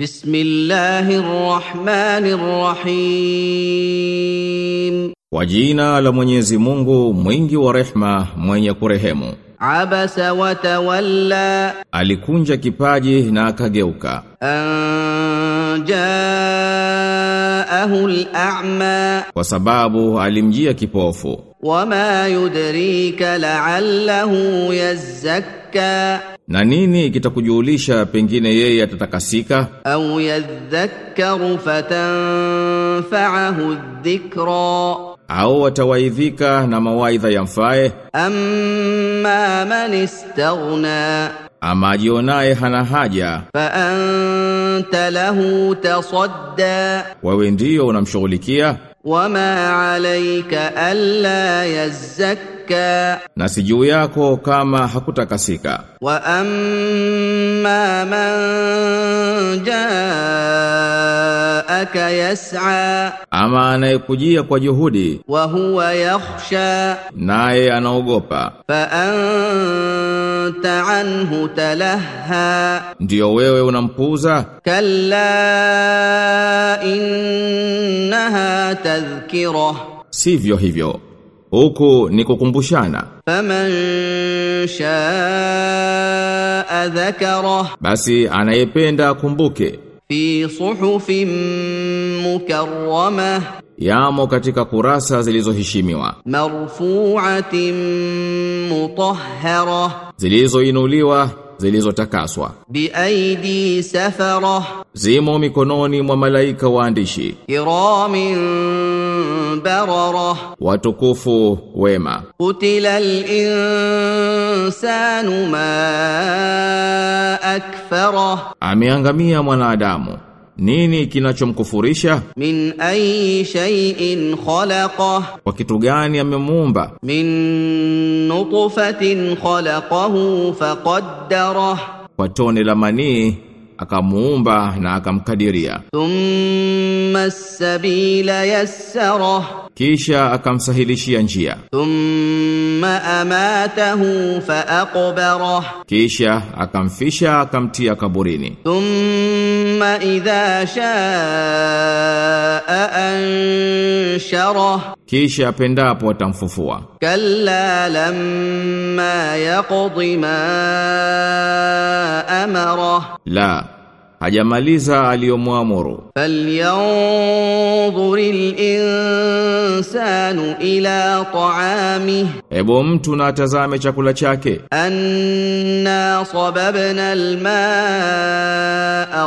بسم الله الرحمن الرحيم Kwa jina la Mwenyezi Mungu mwingi wa rehma mwenye kurehemu عبس وتولى alikunja kipaji na akageuka أن جاءه الأعمى kwa sababu alimjia kipofu وما يدريك لعله يزكى na nini kitakujulisha pengine yeye atatakasika? Au yadhakkaru fatanfa'ahu dhikra. Au atawaidhika na mawaidha yamfae? Amma man istaghna. Ama ajionaye hana haja. Fa anta lahu tasadda. Wewe ndio unamshughulikia. Wama alayka alla yazakka يزكى na si juu yako kama hakutakasika وأما من جاءك يسعى ama anayekujia kwa juhudi وهو يخشى naye anaogopa فأنت عنه تلهى ndiyo wewe unampuuza كلا إنها تذكرة sivyo hivyo Huku ni kukumbushana. Faman shaa dhakara. Basi anayependa akumbuke. Fi suhufin mukarrama, Yamo katika kurasa zilizoheshimiwa. Marfu'atin mutahhara. Zilizoinuliwa zilizotakaswa biaidi safara zimo mikononi mwa malaika waandishi kiramin barara. Watukufu wema. Utila linsanu ma akfara. Ameangamia mwanadamu. Nini kinachomkufurisha? Min ayi shay'in khalaqa, kwa kitu gani amemuumba? Min nutfatin khalaqahu faqaddara, kwa tone la manii akamuumba na akamkadiria. Thumma sabila yassara kisha akamsahilishia njia. Thumma amatahu fa aqbara kisha akamfisha akamtia kaburini. Thumma idha shaa anshara kisha apendapo atamfufua. Kalla lamma yaqdi ma amara. La hajamaliza aliyomwamuru. Falyanzuril insanu ila ta'amihi, ebo mtu na atazame chakula chake. Anna sababna almaa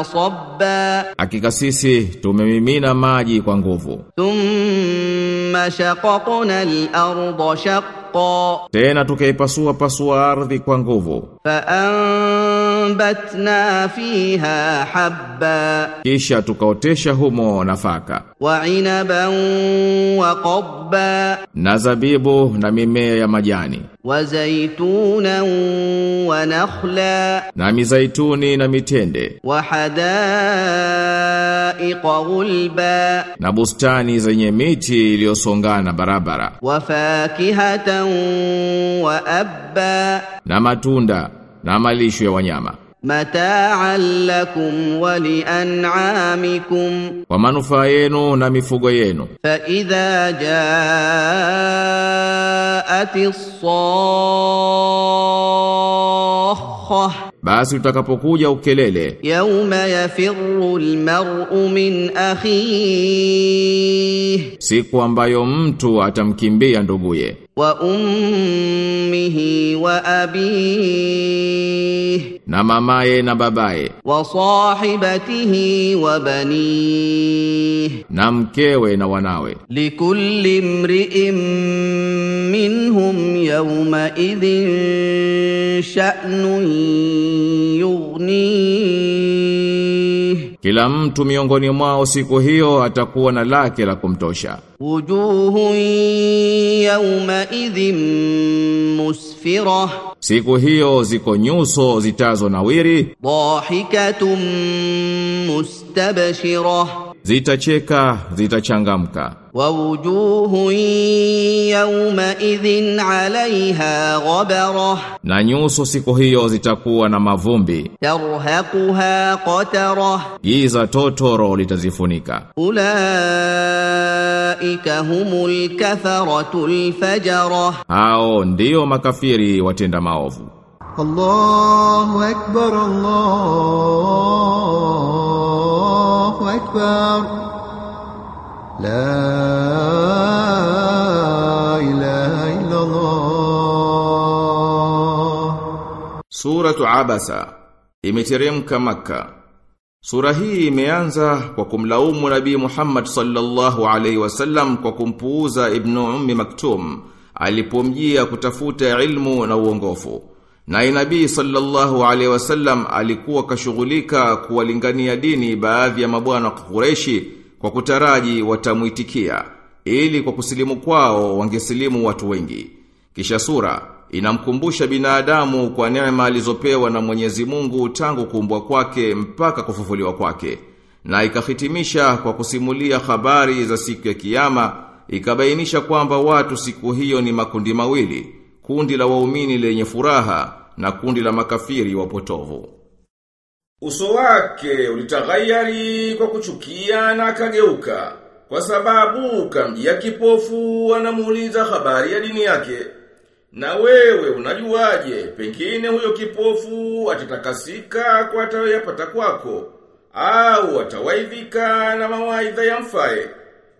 sabba, hakika sisi tumemimina maji kwa nguvu. Thumma shaqaqna alardha shaqqa, tena tukaipasua pasua ardhi kwa nguvu. Fa فأنبتنا فيها حبا kisha tukaotesha humo nafaka وعنبا وقضبا na zabibu na mimea ya majani وزيتونا ونخلا na mizaituni na mitende وحدائق غلبا na bustani zenye miti iliyosongana barabara وفاكهة وأبا na matunda na malisho ya wanyama متاعا لكم ولأنعامكم kwa manufaa yenu na mifugo yenu فإذا جاءت الصاخة basi utakapokuja ukelele. Yauma yafirru almar'u min akhihi. Siku ambayo mtu atamkimbia nduguye. Wa ummihi wa abihi. Na mamaye na babaye. Wa sahibatihi wa banihi na mkewe na wanawe. Likulli mri'in minhum yawma idhin sha'nun yughni kila mtu miongoni mwao siku hiyo atakuwa na lake la kumtosha. Wujuhun yawma idhin musfira, Siku hiyo ziko nyuso zitazo nawiri Dahikatum mustabashirah zitacheka zitachangamka. Wa wujuhu yawma idhin alaiha ghabara na nyuso siku hiyo zitakuwa na mavumbi. Yarhaquha qatara giza totoro litazifunika. Ulaika humul kafaratu alfajara hao ndio makafiri watenda maovu. Allahu akbar Allah أكبر لا إله إلا الله Suratu Abasa imeteremka Makka. Sura hii imeanza kwa kumlaumu Nabii Muhammad sallallahu alaihi wasallam kwa kumpuuza Ibn Ummi Maktum alipomjia kutafuta ilmu na uongofu. Na inabii sallallahu alaihi wasallam alikuwa kashughulika kuwalingania dini baadhi ya mabwana wa Qurayshi kwa kutaraji watamuitikia ili kwa kusilimu kwao wangesilimu watu wengi. Kisha sura inamkumbusha binadamu kwa neema alizopewa na Mwenyezi Mungu tangu kuumbwa kwake mpaka kufufuliwa kwake. Na ikahitimisha kwa kusimulia habari za siku ya kiyama, ikabainisha kwamba watu siku hiyo ni makundi mawili, kundi la waumini lenye furaha na kundi la makafiri wapotovu. Uso wake ulitaghayari kwa kuchukia na akageuka, kwa sababu kamjia kipofu anamuuliza habari ya dini yake. Na wewe unajuaje, pengine huyo kipofu atatakasika kwa atayapata kwako, au atawaivika na mawaidha ya mfae.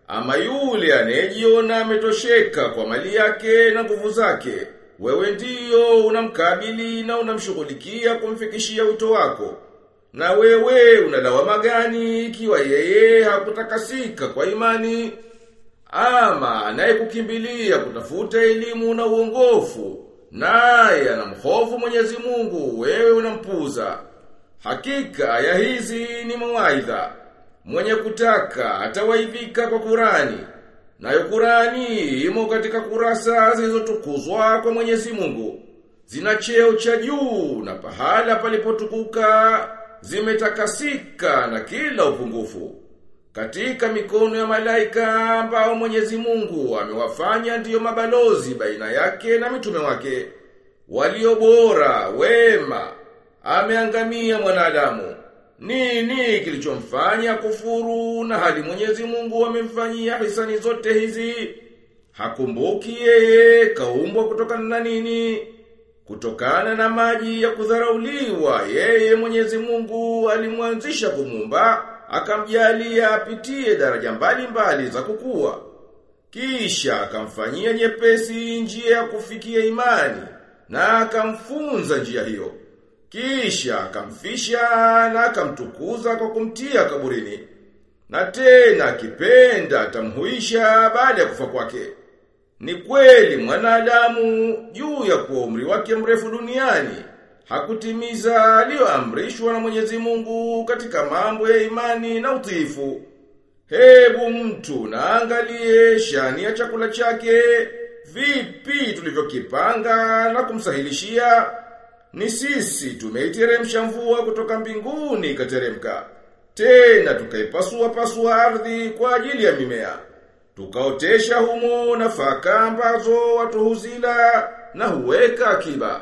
Ama yule anayejiona ametosheka kwa mali yake na nguvu zake, wewe ndiyo unamkabili na unamshughulikia kumfikishia wito wako. Na wewe unalawama gani ikiwa yeye hakutakasika kwa imani? Ama anayekukimbilia kutafuta elimu na uongofu, naye anamhofu Mwenyezi Mungu, wewe unampuza. Hakika ya hizi ni mawaidha. Mwenye kutaka atawaidhika kwa Kurani. Nayo Kurani imo katika kurasa zilizotukuzwa kwa Mwenyezi Mungu. Zina cheo cha juu na pahala palipotukuka zimetakasika na kila upungufu. Katika mikono ya malaika ambao Mwenyezi Mungu amewafanya ndiyo mabalozi baina yake na mitume wake. Walio bora, wema, ameangamia mwanadamu. Nini kilichomfanya kufuru na hali Mwenyezi Mungu amemfanyia hisani zote hizi? Hakumbuki yeye kaumbwa kutokana na nini? Kutokana na maji ya kudharauliwa, yeye Mwenyezi Mungu alimwanzisha kumumba, akamjalia apitie daraja mbalimbali za kukua. Kisha akamfanyia nyepesi njia ya kufikia imani na akamfunza njia hiyo. Kisha akamfisha na akamtukuza kwa kumtia kaburini. Na tena akipenda atamhuisha baada ya kufa kwake. Ni kweli mwanadamu juu ya kuwa umri wake mrefu duniani hakutimiza aliyoamrishwa na Mwenyezi Mungu katika mambo ya imani na utiifu. Hebu mtu naangalie shani ya chakula chake vipi tulivyokipanga na kumsahilishia. Ni sisi tumeiteremsha mvua kutoka mbinguni ikateremka. Tena tukaipasua pasua ardhi kwa ajili ya mimea. Tukaotesha humo nafaka ambazo watu huzila na huweka akiba.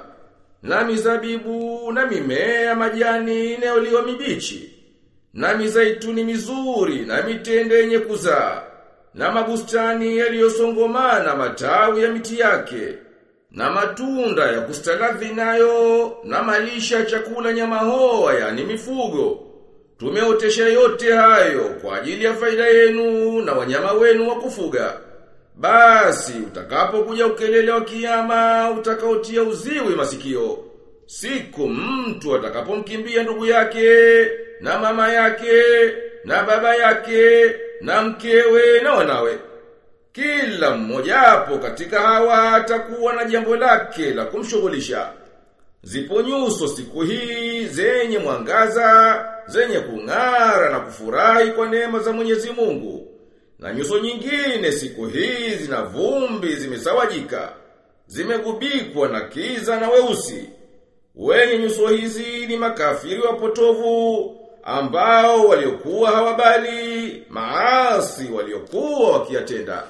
Na mizabibu na mimea majani inayoliwa mibichi. Na mizaituni mizuri na mitende yenye kuzaa. Na mabustani yaliyosongomana matawi ya miti yake. Na matunda ya kustagadhi nayo na malisha chakula nyama hoa yani mifugo. Tumeotesha yote hayo kwa ajili ya faida yenu na wanyama wenu wa kufuga. Basi utakapokuja ukelele wa kiyama utakaotia uziwi masikio. Siku mtu atakapomkimbia ndugu yake na mama yake na baba yake na mkewe na wanawe. Kila mmojapo katika hawa atakuwa na jambo lake la kumshughulisha. Zipo nyuso siku hii zenye mwangaza, zenye kung'ara na kufurahi kwa neema za Mwenyezi Mungu. Na nyuso nyingine siku hii zina vumbi zimesawajika, zimegubikwa na kiza na weusi. Wenye nyuso hizi ni makafiri wapotovu ambao waliokuwa hawabali maasi waliokuwa wakiyatenda.